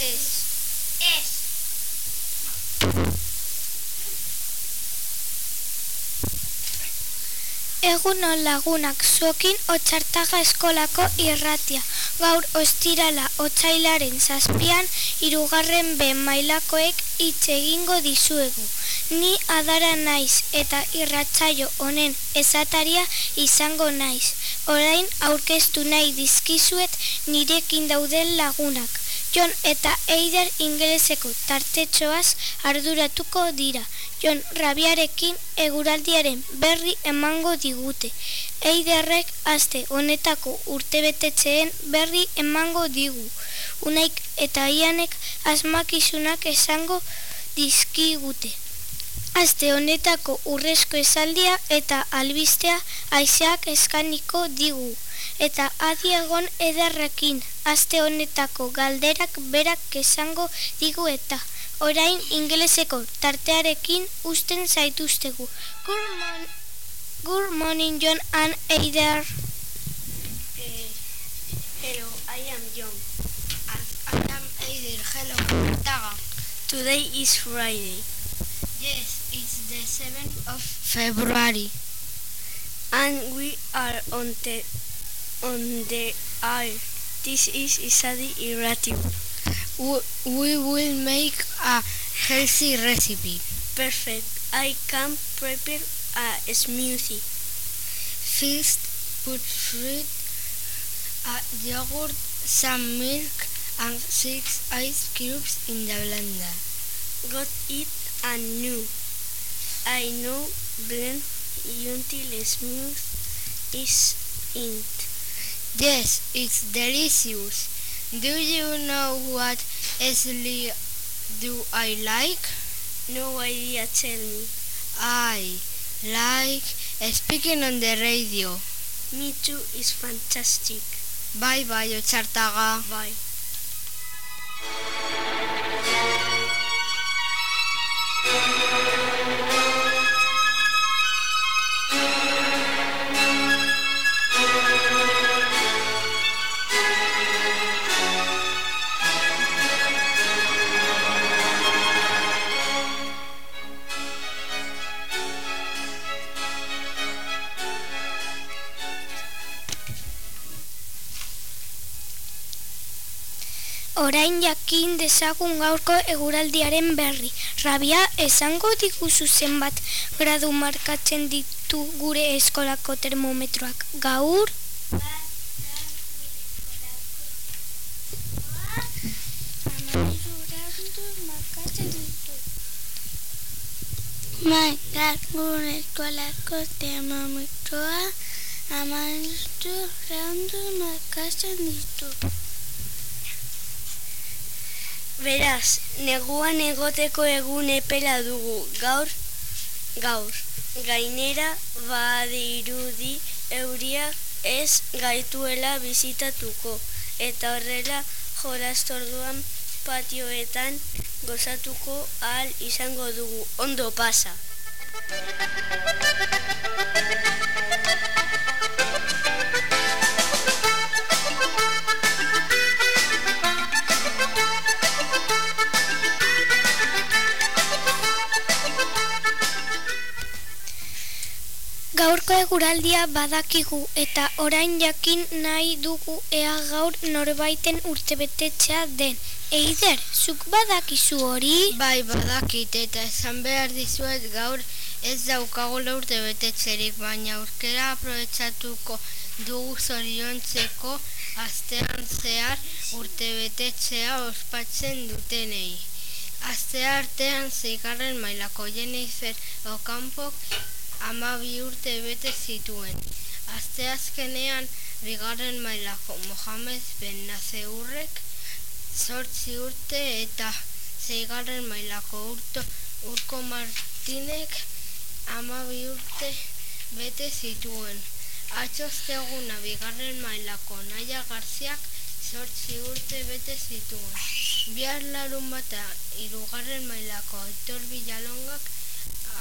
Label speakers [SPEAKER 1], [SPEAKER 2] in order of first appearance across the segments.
[SPEAKER 1] Ez. Ez. Egun on lagunak zuokin otxartaga eskolako irratia. Gaur ostirala otxailaren zazpian irugarren B mailakoek hitz egingo dizuegu. Ni adara naiz eta irratzaio honen ezataria izango naiz. Orain aurkeztu nahi dizkizuet nirekin dauden lagunak. Jon eta Eider ingeleseko tartetxoaz arduratuko dira. Jon rabiarekin eguraldiaren berri emango digute. Eiderrek aste honetako urtebetetzeen berri emango digu. Unaik eta ianek asmakizunak esango dizkigute. Aste honetako urrezko esaldia eta albistea aizeak eskaniko digu. Eta adiegon ederrekin aste honetako galderak berak esango digu eta orain ingeleseko tartearekin usten zaituztegu. Good, mon good morning, John and Eider.
[SPEAKER 2] Uh, hello, I am John. And I am Eider. Hello, Taga.
[SPEAKER 3] Today is Friday.
[SPEAKER 2] Yes, it's the 7th of February.
[SPEAKER 3] And we are on the on the air. This is Isadi Irratio.
[SPEAKER 2] We will make a healthy recipe.
[SPEAKER 3] Perfect. I can prepare a smoothie.
[SPEAKER 2] First, put fruit, a yogurt, some milk, and six ice cubes in the blender.
[SPEAKER 3] Got it and new. I know blend until smooth is in.
[SPEAKER 2] Yes, it's delicious. Do you know what Esli do I like?
[SPEAKER 3] No idea, tell me.
[SPEAKER 2] I like speaking on the radio.
[SPEAKER 3] Me too is fantastic.
[SPEAKER 2] Bye bye, Ochartaga.
[SPEAKER 3] Bye.
[SPEAKER 1] Orain jakin dezagun gaurko eguraldiaren berri. Rabia esango diguzu zenbat gradu markatzen ditu gure eskolako termometroak. Gaur?
[SPEAKER 4] Bai, gaur eskolako termometroa amaitu gradu markatzen ditu.
[SPEAKER 3] Beraz, neguan egoteko egun epela dugu gaur, gaur. Gainera, badirudi euria ez gaituela bizitatuko. Eta horrela, jolastorduan patioetan gozatuko ahal izango dugu. Ondo pasa!
[SPEAKER 1] Eguraldia badakigu eta orain jakin nahi dugu ea gaur norbaiten urtebetetzea den. Eider, zuk badakizu hori?
[SPEAKER 2] Bai, badakit eta esan behar dizuet gaur ez daukagula urte betetzerik, baina aurkera aprobetsatuko dugu zoriontzeko astean zehar urte betetzea ospatzen dutenei. Aste artean zeigarren mailako Jennifer Okampok amabi urte bete zituen. Aste azkenean bigarren mailako Mohamed Ben Nazeurrek zortzi urte eta zeigarren mailako urto urko Martinek amabi urte bete zituen. Atxosteguna bigarren mailako Naia Garziak zortzi urte bete zituen. Bihar larun bata irugarren mailako Aitor Villalongak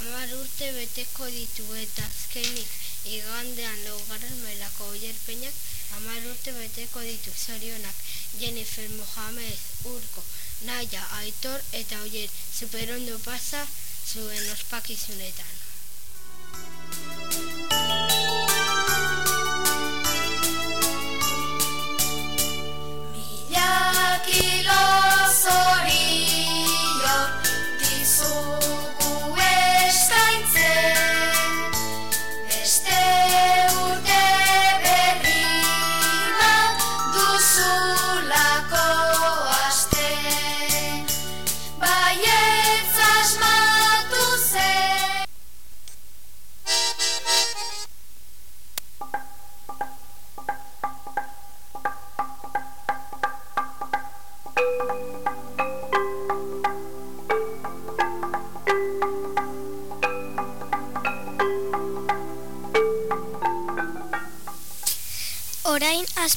[SPEAKER 2] amar urte beteko ditu eta azkenik igandean laugarren mailako oierpeñak amar urte beteko ditu zorionak Jennifer Mohamed Urko Naia Aitor eta oier superondo pasa zuen ospakizunetan.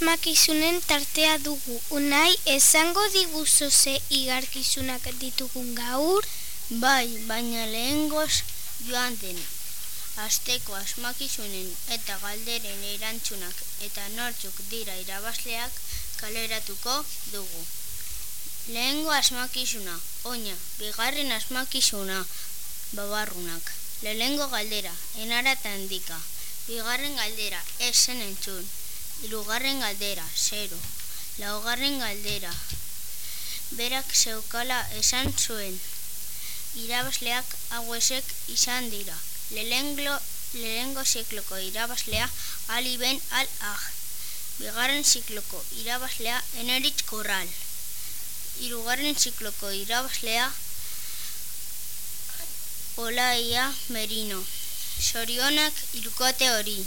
[SPEAKER 1] Asmakizunen tartea dugu. Unai, esango diguzu ze igarkizunak ditugun gaur?
[SPEAKER 5] Bai, baina lehengoz joan den. Azteko asmakizunen eta galderen erantzunak eta nortzuk dira irabazleak kaleratuko dugu. Lehengo asmakizuna, oina, bigarren asmakizuna, babarrunak. Lehengo galdera, enaratan dika. Bigarren galdera, esen entzun. Irugarren galdera, zero. Laugarren galdera, berak zeukala esan zuen. Irabazleak hauesek izan dira. Lehengo, lehengo zikloko irabazlea ali ben al ah. Bigarren zikloko irabazlea eneritz korral. Irugarren zikloko irabazlea Olaia Merino. Sorionak irukote hori.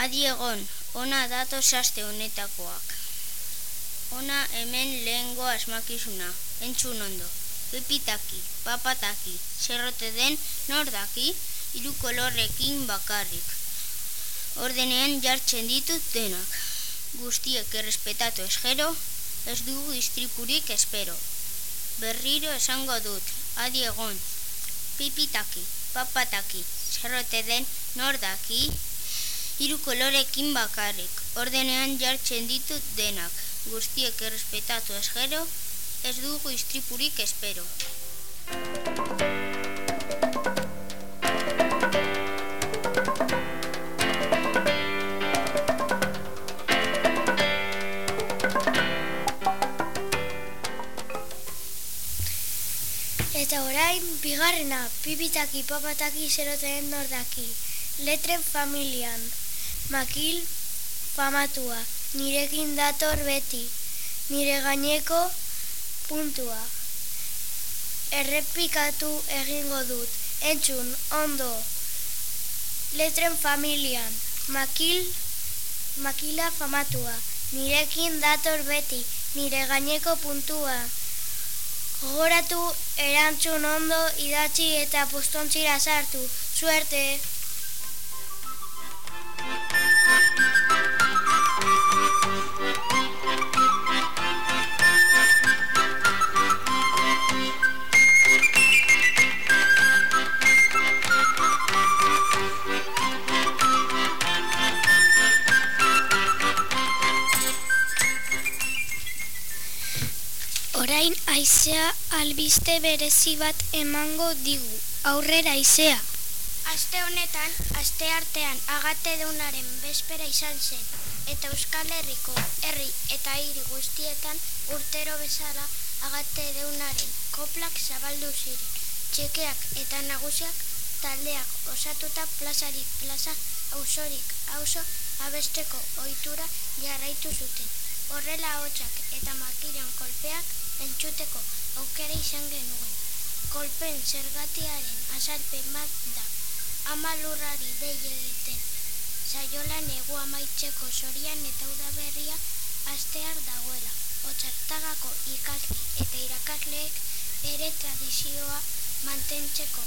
[SPEAKER 5] Adi egon, ona dato saste honetakoak. Ona hemen lehengo asmakizuna, entzun ondo. Pepitaki, papataki, zerrote den nordaki, hiru kolorrekin bakarrik. Ordenean jartzen ditut denak. Guztiek errespetatu esgero, ez dugu istripurik espero. Berriro esango dut, adi egon. Pipitaki, papataki, zerrote den nordaki, hiru kolorekin bakarrik, ordenean jartzen ditut denak, guztiek errespetatu ez gero, ez dugu istripurik espero.
[SPEAKER 1] Eta orain, bigarrena, pipitaki, papataki, zeroteen nordaki. Letren familian, makil, famatua, nirekin dator beti, nire gaineko puntua. Errepikatu egingo dut, entzun, ondo. Letren familian, makil, makila famatua, nirekin dator beti, nire gaineko puntua. Gogoratu erantzun ondo idatzi eta postontzira sartu. Suerte! Albiste berezi bat emango digu. Aurrera aizea.
[SPEAKER 4] Aste honetan, aste artean agate deunaren bespera izan zen, eta Euskal Herriko herri eta hiri guztietan urtero bezala agate deunaren koplak zabaldu ziren. Txekeak eta nagusiak taldeak osatuta plazarik plaza, auzorik auzo abesteko ohitura jarraitu zuten. Horrela hotxak eta makiran kolpeak entzuteko aukera izan genuen. Kolpen zergatiaren azalpen bat da, ama lurrari dei egiten. Saiola negu amaitzeko sorian eta udaberria astear dagoela. Otsartagako ikasle eta irakasleek ere tradizioa mantentzeko.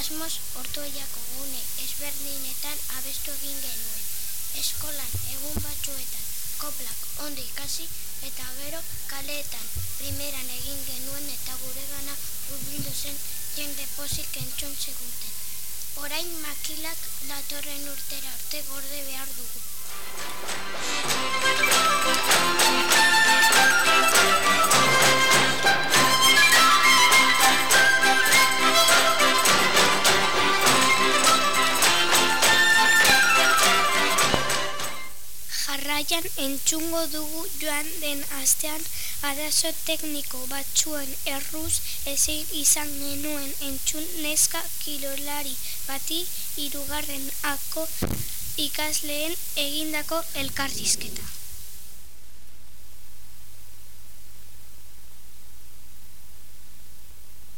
[SPEAKER 4] Asmoz ortueiako gune ezberdinetan abestu egin genuen. Eskolan egun batzuetan koplak ondo ikasi eta gero kaleetan primeran egin genuen eta gure gana urbildu zen jende pozik entzun seguten. Orain makilak datorren urtera arte gorde behar dugu. Entzungo dugu joan den astean arazo tekniko batzuen erruz ezin izan genuen entzun neska kirolari bati hirugarren ako ikasleen egindako elkarrizketa.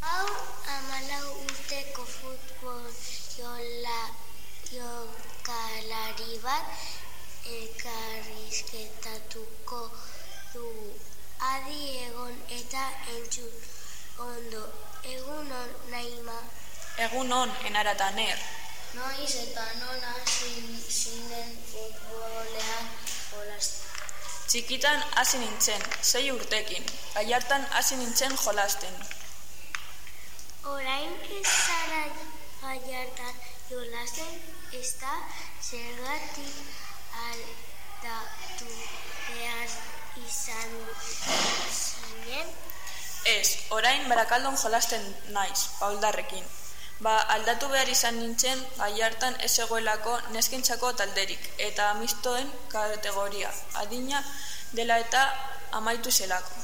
[SPEAKER 4] Hau amalau urteko futbol jola jokalari bat elkarrizketatuko dugu. Adi egon eta entzun ondo. Egun on naima.
[SPEAKER 6] Egun on, enarataner.
[SPEAKER 4] Noiz eta non hasi zinen futbolean
[SPEAKER 6] Txikitan hasi nintzen, sei urtekin, aiartan hasi nintzen jolasten.
[SPEAKER 7] Orain zara gaiartan jolasten ez da zergatik aldatu behar izan zinen?
[SPEAKER 6] Ez, orain barakaldon jolasten naiz, pauldarrekin. Ba, aldatu behar izan nintzen gai hartan ez egoelako neskintzako talderik eta amistoen kategoria, adina dela eta amaitu zelako.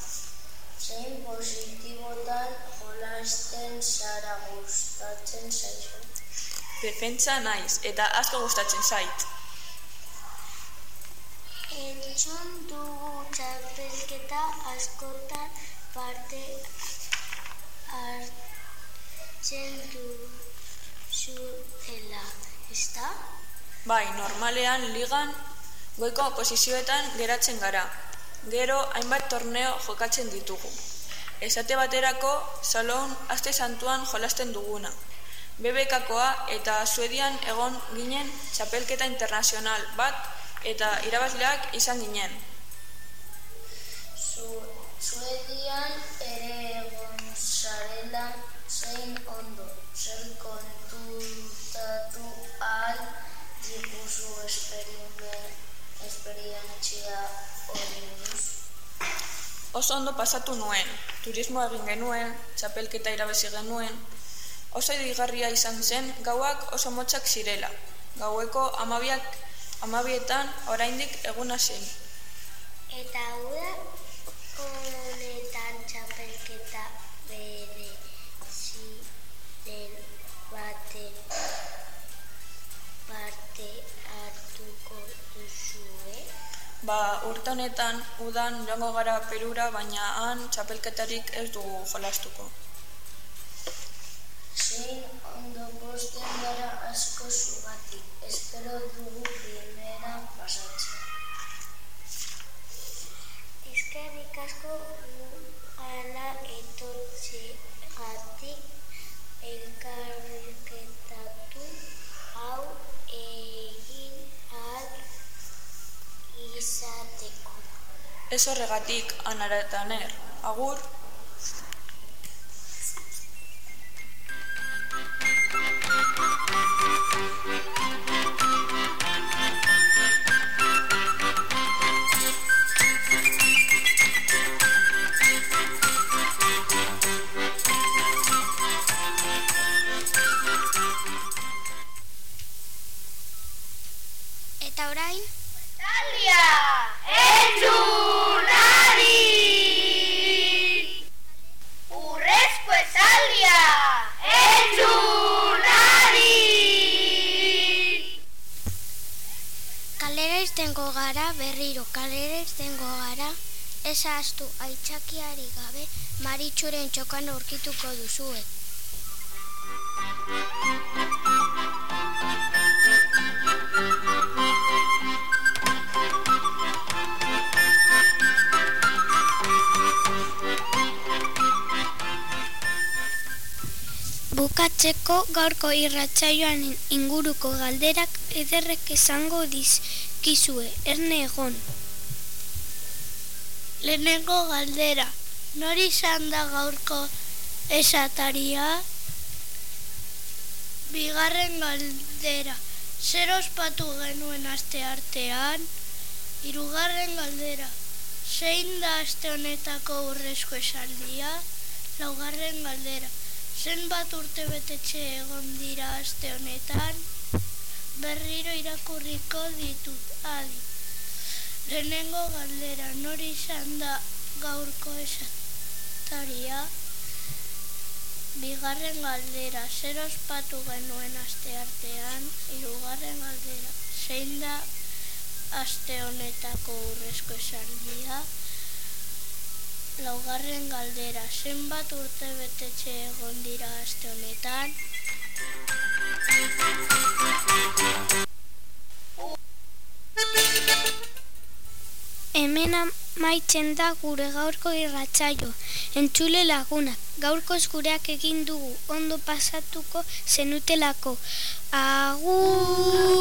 [SPEAKER 7] Zein positibotan jolasten zara gustatzen zaizu?
[SPEAKER 6] Defentsa naiz eta asko gustatzen zait.
[SPEAKER 7] Entzun dugu txapelketa askotan parte hartzen zuela, ez da?
[SPEAKER 6] Bai, normalean ligan goiko posizioetan geratzen gara. Gero hainbat torneo jokatzen ditugu. Esate baterako salon aste santuan jolasten duguna. Bebekakoa eta Suedian egon ginen txapelketa internazional bat eta irabazleak izan ginen.
[SPEAKER 7] Suedian ere egon zarela zein ondo, zer kontutatu al dikuzu esperientzia hori
[SPEAKER 6] Oso ondo pasatu nuen, turismo egin genuen, txapelketa irabazi genuen, oso edigarria izan zen gauak oso motzak zirela. Gaueko amabiak, amabietan oraindik eguna zen.
[SPEAKER 7] Eta hau honetan
[SPEAKER 6] Ba, urte honetan udan joango gara perura, baina han txapelketarik ez dugu jolastuko.
[SPEAKER 7] Zein ondo posten gara asko zugatik,
[SPEAKER 6] Ez horregatik anaretaner, agur,
[SPEAKER 4] iztengo gara berriro, kalera iztengo gara, ez ahaztu aitzakiari gabe maritxuren txokan aurkituko duzue. Bukatzeko gaurko irratsaioan inguruko galderak ederrek esango dizkizue, erne egon.
[SPEAKER 8] Lehenengo galdera, nori izan da gaurko esataria? Bigarren galdera, zer ospatu genuen aste artean? Hirugarren galdera, zein da aste honetako urrezko esaldia? Laugarren galdera, zenbat urte betetxe egon dira aste honetan? Berriro irakurriko ditut, adi. Lehenengo galdera, nori izan da gaurko esataria? Bigarren galdera, zer ospatu genuen aste artean? Hirugarren galdera, zein da aste honetako urrezko esaldia? Laugarren galdera, zenbat urte betetxe egon dira aste honetan?
[SPEAKER 1] Hemen amaitzen da gure gaurko irratsaio. Entzule lagunak, gaurkoz gureak egin dugu ondo pasatuko zenutelako. Agur!